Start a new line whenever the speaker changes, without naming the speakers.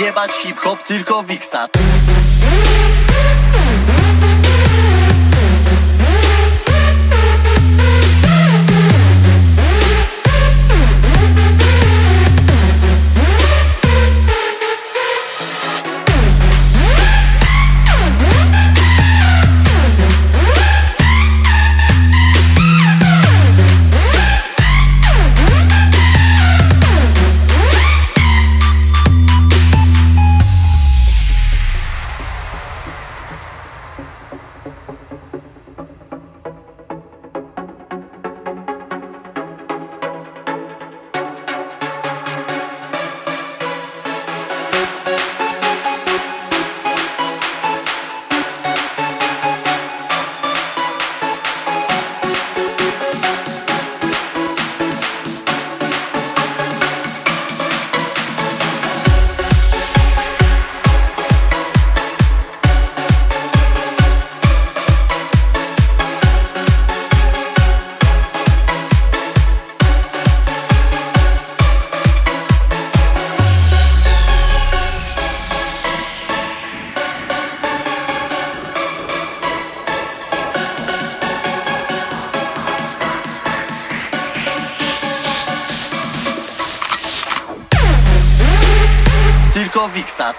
jebać hip-hop, tylko wiksat tylko Wilkowiksa